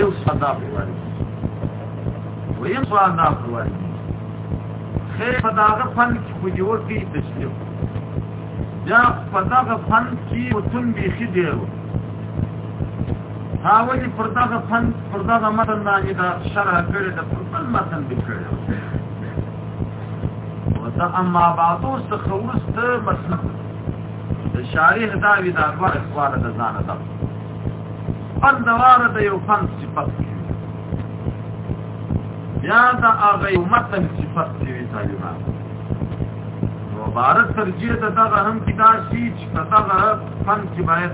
یو سوال دا وایي و یو سوال دا وایي خیر په داغه فن کې خو یو کې تشریح یا په داغه فن کې متون به خې دی هاوی پر داغه فن پر داغه متن باندې دا شرح کړی د خپل متن به کړی ودا اما بعدو څخه ورسته مسلک د شارح دا وی دا غوړ خواله د ځانه ده فن دواره د یو فن صفت یا د هغه یو متن صفت دی طالبان مبارک ترجیح ته دا هم کتاب شي چې دا فن کې باید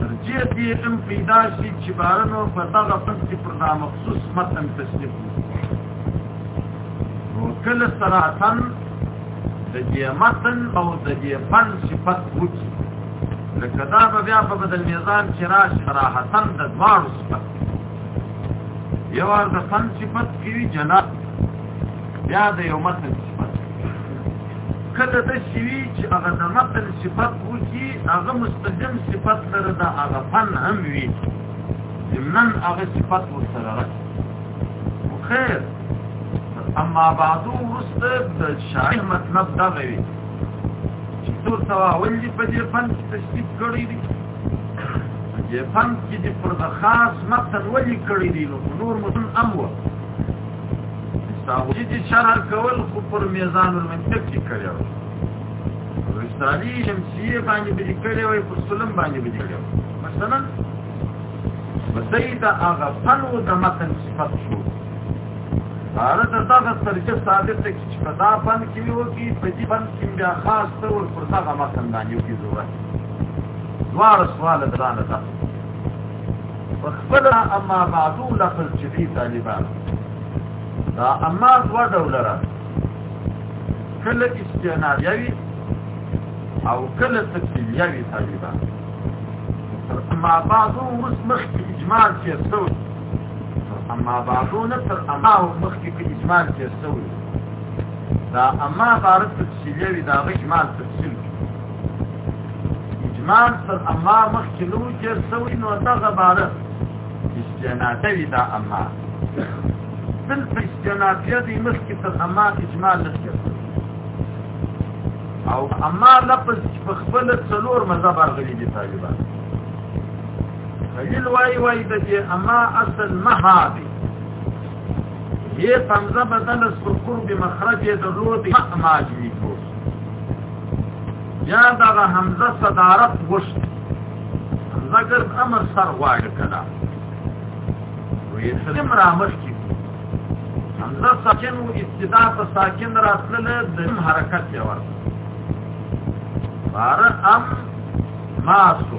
ترجیح دی هم پیدا شي چې بارنو په دا فن کې پر دا مخصوص متن تشریح نو کله سره تن د دې متن او د دې فن صفت وکړي لکه دا به بیا په بدل میزان چې را شراحتن د دوارو صفت یو ار د فن صفت کیوی جناب بیا د یو متن صفت کله د شوی چې هغه د متن صفت وو چې هغه مستجم صفت تر د هغه فن هم وی ضمن هغه صفت و سره رس خیر اما بعدو رسته د شاعر مطلب دا غوي چې څو سواول دي په دې فن کې تشریف کړی دي دې فن کې دې پر د خاص متن ولي کړی دي نو نور متن امو ساوجي دي شرح کول خو پر میزان المنطق کې کړی و رسالي شمسیه باندې به کړی وي پر سلم باندې به کړی مثلا بدای دا هغه فن او د متن صفات شو هغه د دغه ترجیح ثابت دی چې په دا فن کې یو کې په دې فن کې بیا خاص تور پر دغه متن باندې یو کې ضرورت دوار سوال درانه ده وخبرنا اما بعدو لفظ چې دې طالبان دا اما دوا ډولره کله استعنا یوي او کله تکلیف یوي طالبان اما بعدو اوس مخکې اجماع کې څه اما بعدو نه تر اما او مخکې په اجمال کې استوي دا اما عبارت تفصیلی وي دا غي اجمال تفصیل اجمال تر اما مخکې نو چې استوي نو دا عبارت استناده وي دا اما دل په استنادیه دي مخکې تر اما اجمال نشته او اما لفظ په خپل څلور مذهب راغلي دي طالبان خلیل وای وای د دې اما اصل مهابي هي پنځه بدل سکور به مخرج د روت ما جوي کو یا دا حمزه صدارت وش زګر امر سر غواړ کړه وې سلام رامش کی حمزه ساکن او ابتدا په ساکن راتله د حرکت یې ورته بار ام ما سو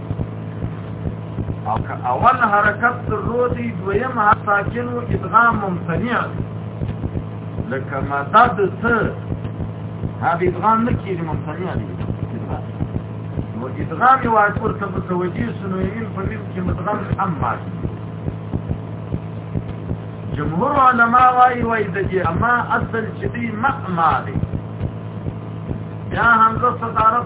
او که اول حرکت سرو دی دویم ساکن و ادغام ممتنع لکه مدد سه هغه ادغام نه کیږي ممتنع دی نو ادغام یو اکبر ته متوجه سنو یې په میم کې مدغم هم ماشي جمهور علما وايي وای د دې اما اصل چې دی مأما دی یا همزه صدارت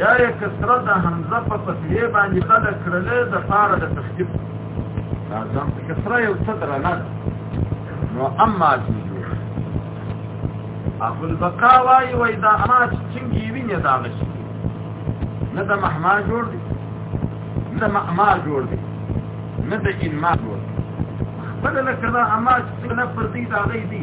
یا یې کسره د همزه په فتحې باندې قد کړل د پاره د تخفیف لازم کسره یو څه درنه نو اما دې ابو البقا وای وای دا ما څنګه ویني دا مشي نه د محما جوړ دي نه ما جوړ دي نه د ان ما جوړ دي بدل کړه اما څنګه پر دې دا غي دي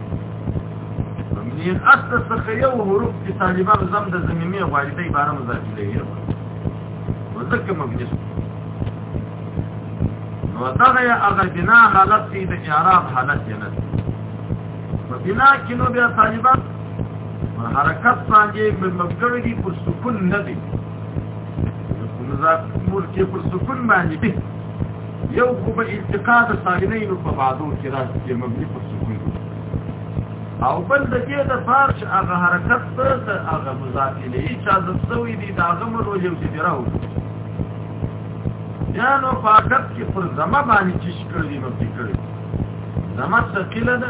من اصل څخه یو حروف چې طالبان زم د زمینه غواړي د عبارت مضاف الیه وذکر مبني نو دا یا هغه بنا حالت دی د اعراب حالت جنت په بنا کې نو بیا طالبان حرکت باندې مبګړي پر سکون نه دي ملک پر سکون باندې به یو خو به انتقاد ساکنین په بعضو کې راځي چې مبني پر سکون او بل د دې د فارش هغه حرکت ته د هغه مزاکله یې چا د سوي دي دا هغه مرو یو چې راو یا نو فقط کې پر زما باندې چې شکر دي نو فکر زما ثقيله ده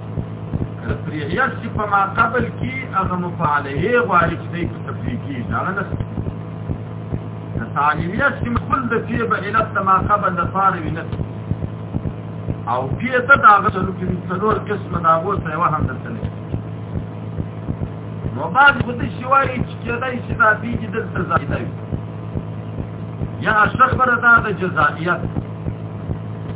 تفریحیت چې په ما قبل کې هغه مفعله غواړي چې دې تفریح کې دا نه تعلیمیت چې خپل د فی به علت ما قبل د فار وینت او فی ته دا هغه څلور کې څلور قسم دا وو څه وه هم درته نو بعد خو دې شواري چې کېدای شي دا فی دې درته زیاته یا شخبر دا د جزائیت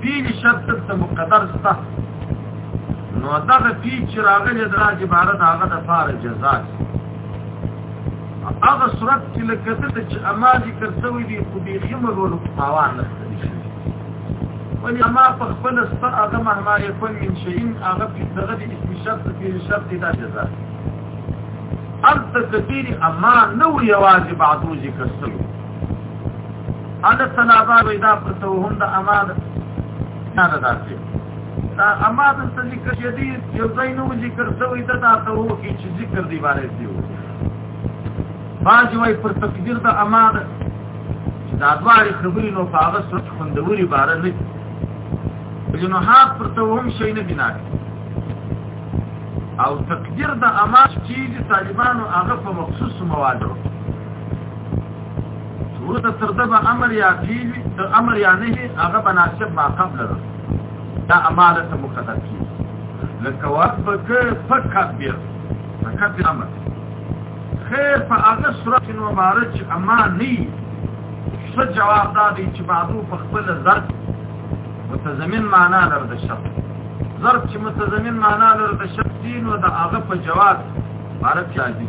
فعل شرط ته مقدر ستا نو دا فی چې راغلی د راځي بار دا هغه د فار جزا هغه صورت چې لکه د چې اما ذکر شوی دی خو به خمر ول تاوان نه ولی اما په خپل ستا هغه مهما یکون من شیء هغه په دغه د اسم شرط په شرط دا جزا ارته کثیر اما نو یوازې بعدو ذکر شوی اده طلبه وې دا په توهم د اماد نه ده داسې دا اماد څه ذکر شدي یو ځای نو ذکر شوی دا تاسو وو کې چې ذکر دی باندې دی باج وای پر تقدیر د اماد دا دواري خبرې نو هغه څه خوندوري بار نه جنوحات پر توهم شي نه بنا او تقدیر د اماد چې طالبانو هغه په مخصوص موادو ورته تر دې به امر یا فعل تر امر یا نه هغه بناسب ما قبل ده دا اماله ته مقدر کی لکه وقبک فکبر فکبر امر خیر په هغه صورت نو مارج اما نی څه جواب دا دی چې بعضو په خپل ظرف متضمن معنا لر د شرط ظرف چې متضمن معنا لر د شرط دین او د هغه په جواب عرب راځي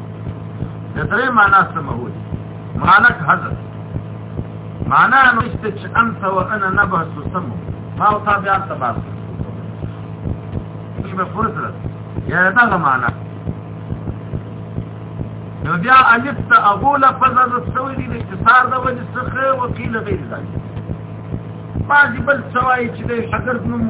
د درې معنا څه مهول مالک حذف معنا نو است چې انت و انا نبعث سم ما او تا بیا تبعث کی به فرصت یا دا معنا نو بیا الف ته اغوله فزر سوی دی اختصار د وجه څخه وکیل غیر ځای بعضی بل سوای چې د شګرد نوم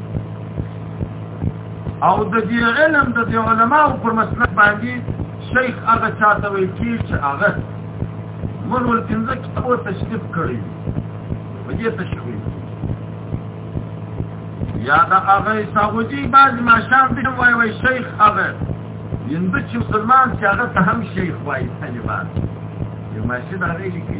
او د دې علم د دې علماو پر مسلک باندې شیخ هغه چاته وی چې هغه مونږ ول پنځه کتاب تشریف کړی په دې تشریف یا دا هغه سعودي باز ما شام دې وای وای شیخ هغه یند چې مسلمان چې هغه ته هم شیخ وای طالبان یو ماشي دا غیلي کې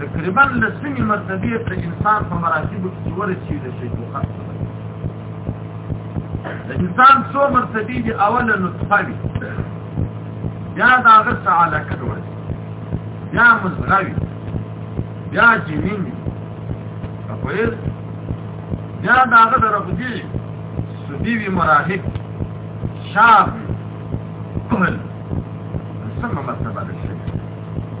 تقریبا لسمی مرتبه ته انسان په مراتب کې ورسیږي د شي وخت د انسان څو مرتبه دي اوله نطفه وي یا دا غس علاقه ور یا مزغوي یا جنین په هیڅ یا دا غس رفضي سدي وي مراهق شاب کمل سمه مرتبه ده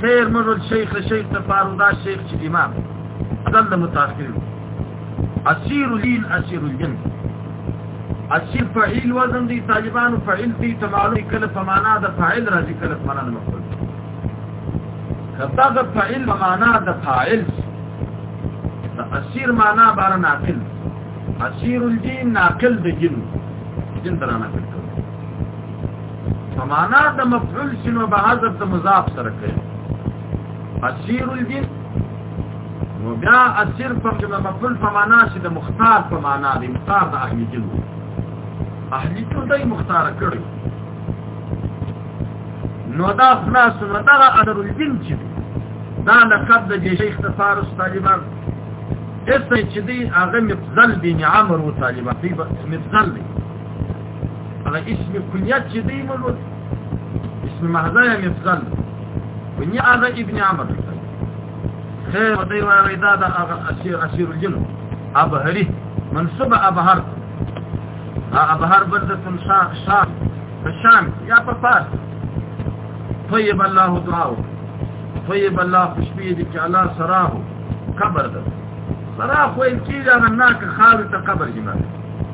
خیر مزل شیخ شیخ تفاردا شیخ چې امام اصل د متأخر اسیر الدین اسیر الجن اسیر فعیل وزن دی طالبان فعیل دی تمالو کله په معنا د فاعل راځي کله په معنا د مفعول کدا د فعیل په معنا د فاعل د اسیر معنا بار ناقل اسیر الدین ناقل د جن جن درانه فمانا د مفعول شنو به حذف د مضاف سره کوي اسیر الجن نو بیا اسیر په جمله مفعول په معنا شي د مختار په معنا دی مختار د اهل جن اهل جن دای مختار کړی نو دا خلاص نو دا اثر الجن چې دا لقب د جیش اختصار طالبان اسې چې دی هغه مفضل بن عمرو طالبان دی مفضل دی هغه اسم کنیت چې دی ملو اسم محضه یا مفضل کنی هغه ابن عمر خیر دی وایي دا د هغه اسیر اسیر الجن ابهری منصب ابهر ابهر بردتن شام شام په شام یا په پاس طيب الله دعاو طيب الله خوشبی دی چې الله سراهو قبر ده سراهو ان کې دا نه که خاله ته قبر جمعه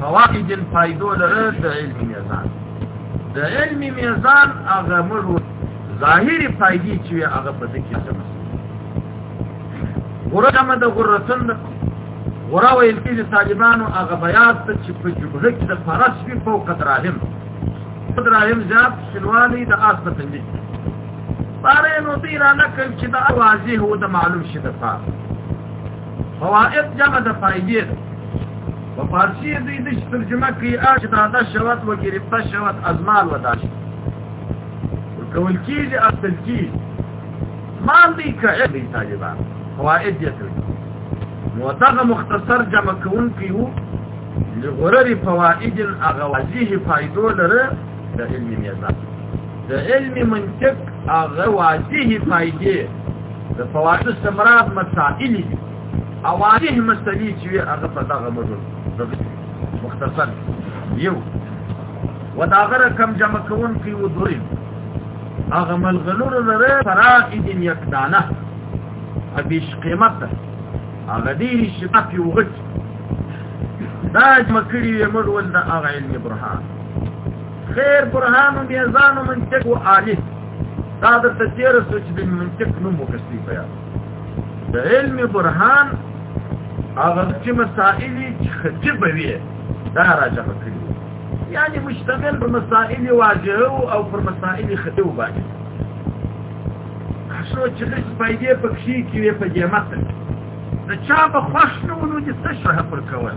فوائد الفائدو لره د علم میزان د علم میزان هغه مړو ظاهری فائدې چې هغه په دې کې څه غره دمه د غرتن غره ویل کې د طالبانو هغه بیات چې په جبهه کې د فرس په فوق دراهم دراهم زیات شنوالي د آس په تندې بارے نو تیرا نکل چې دا واضح و د معلوم شي د فار فوائد جمع د فائدې ده په فارسی دوی د ترجمه کوي اج دا د شوت و ګرفت شوت ازمال و داش کول کیږي اصل کیږي مان دي کړه دي طالبان فوائد یې تر نو دا مختصر جمع کون کیو لغرر فوائد اغوازیه فائدو لره د علم میزان د علم منطق اغوازیه فائدې د فواتو سمرات مسائل دي او واضح مسلې چې هغه په دغه مدل مختصر یو وداغره کم جمع کون کی و دوی هغه ملغلور لره فرائد یکدانه ابیش قیمت هغه دې شپه یو غټ دا جمع کړی یې موږ ول د هغه علم برهان خیر برهان بیا ځانو منطق او عالم دا د تیر سوچ د منطق نوم وکړي بیا د علم برهان هغه چې مسائل چې خجب وي دا راځه کړی یعنی مشتمل پر مسائل واجهه او پر مسائل خجب باندې شو چې د سپایدې په کښې کې په جماعت د چا په خوښ نه ونو چې څه شرح پر کول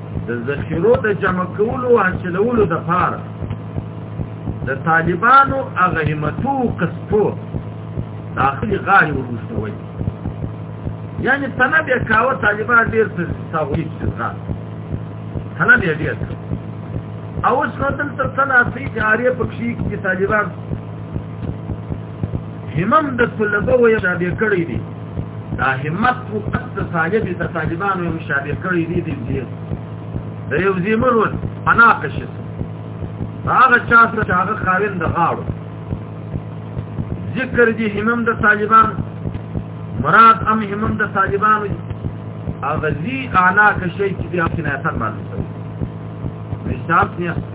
د ذخیرو د جمع کولو او حاصلولو د پاره د طالبانو هغه همتو قصتو داخلي غالي ورسوي یعنی تنه بیا کاوه طالبان ډیر څه تغویب څه تنه بیا ډیر او اوس نو دلته تنه افریقا اړیه پکې کې طالبان همم د طلبه و شابه کړی دی دا همت او قصد طالب د طالبانو هم شابه کړی دی دی دی د یو زیمر ول انا قشت هغه چا سره هغه خاوند د غاړو ذکر دی همم د طالبان مراد ام همم د طالبان هغه زی اعلی کشی چې بیا کنایتن باندې نشاط نه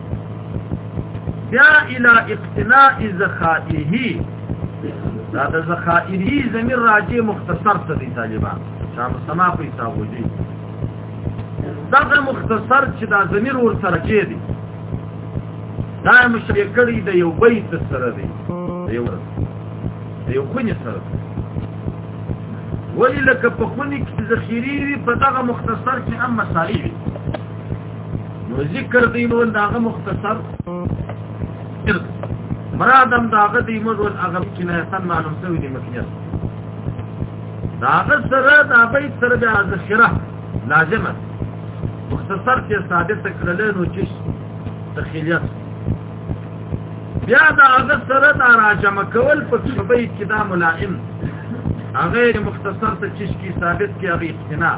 بیا الى اقتناء زخائه دا د زخائه زمير راجع مختصر ته دي طالبان شام سما په حساب وږي دا مختصر چې دا زمير ور سره کې دي دا مشرک کړي د یو بیت سره دی یو یو خونی سره ولی لکه په خونی کې ذخیری په دغه مختصر کې هم مسالې نو ذکر دی نو داغه مختصر مرادم داغه دی مو ول هغه کنایتن معلوم شوی دی مکنیت داغه سره دا بیت سره بیا ذخیره لازمه مختصر کې ثابت کړل نو چې تخیلیت بیا دا هغه سره دا راجم کول په شبې کې دا ملائم هغه مختصر ته چې ثابت کې هغه اقتناع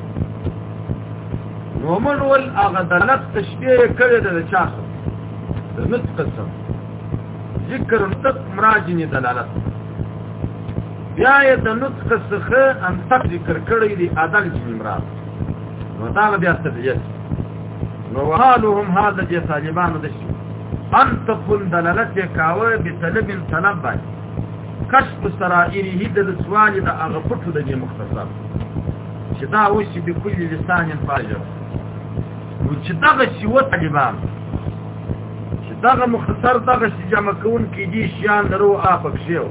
ومن ول هغه د نفس تشبیه کړی د چا د نفس قسم ذکر نطق مراجنی دلالت بیا یې د نطق څخه ان تک ذکر کړی دی عدل جن مراد نو دا بیا تبلیغ نو حالهم هذا چې طالبانو د شي ان تكون دلالت کاوه به طلب طلب باندې کشف سرائره د سوال د هغه پټو د مختصر چې دا اوس چې په کلی لسان فاجر نو چې دا چې و طالبان چې دا مختصر دا چې جمع کون کې دي شیان درو افق شیو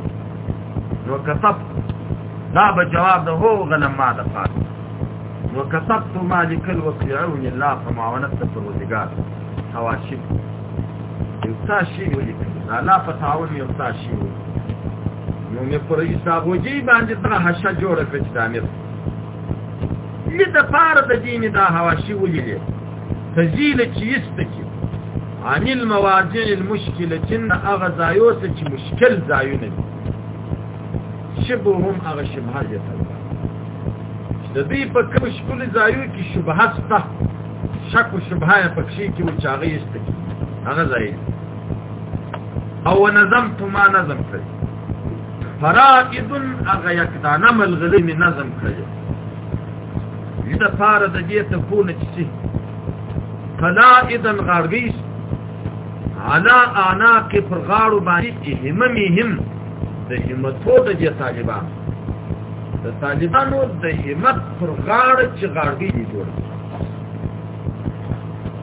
نو کتب دا به جواب ده هو غنم ما ده فات نو کتبت مالک الوقيعون الله فمعاونت الروزگار حواشب یو تاشی ولیکل الله فتاول یو تاشی ولیکل نو مې پر ایساغوجي باندې دا حشه جوړه کړ چې دا مې مې د پار د دیني دا هوا شي ولې تزیل چې یستکی عن المواضع المشكله جن اغه ځایو څه چې مشکل ځایونه دي شبهم اغه شبهه دي د دې په کوم شکل ځایو کې شبهه شته شک او شبهه پکې کې و چاغې یستکی هغه ځای او نظمت ما نظم کړی فرائد اغه یک دانه ملغلی می نظم کړی دا پار د دې ته پونه چی فلائدا غارګیس علا اناق پر غاړو باندې هممی هم د همتو د دې طالبان د طالبانو د همت پر غاړه چې غارګی جوړ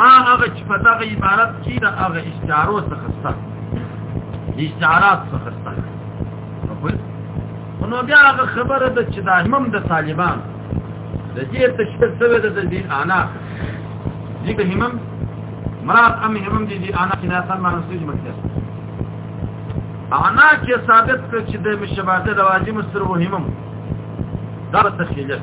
ما هغه چې په دغه عبارت کې د هغه اشتعارو څخه ستاسو اشتعارات څخه ستاسو نو بیا هغه خبره ده چې د امام د طالبان د دې تشکیل سوی د دې انا دې که همم مراد ام همم دې دې انا کې نه اصل معنی سوچ مکتر انا کې ثابت کړ چې د مشابهت د واجب سره وهمم دا تخیلت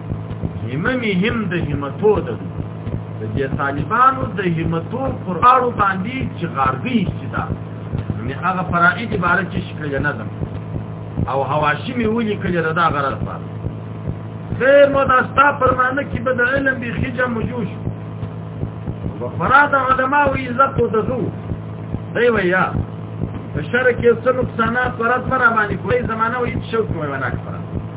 هممی هم د همتو ده د دې طالبانو د همتو پر اړو باندې چې غارګي چې دا نه هغه فرائض عبارت چې شکل نه ده او حواشی می ولي کړی دا غرض پات خیر مو دا ستا پرمانه کې به د علم به خجه مجوش وفراد علماء و عزت و دزو دی ویا په شرک یو څه نقصانات پرد مرا باندې کوئی زمانه و هیڅ شوق مې ونه کړ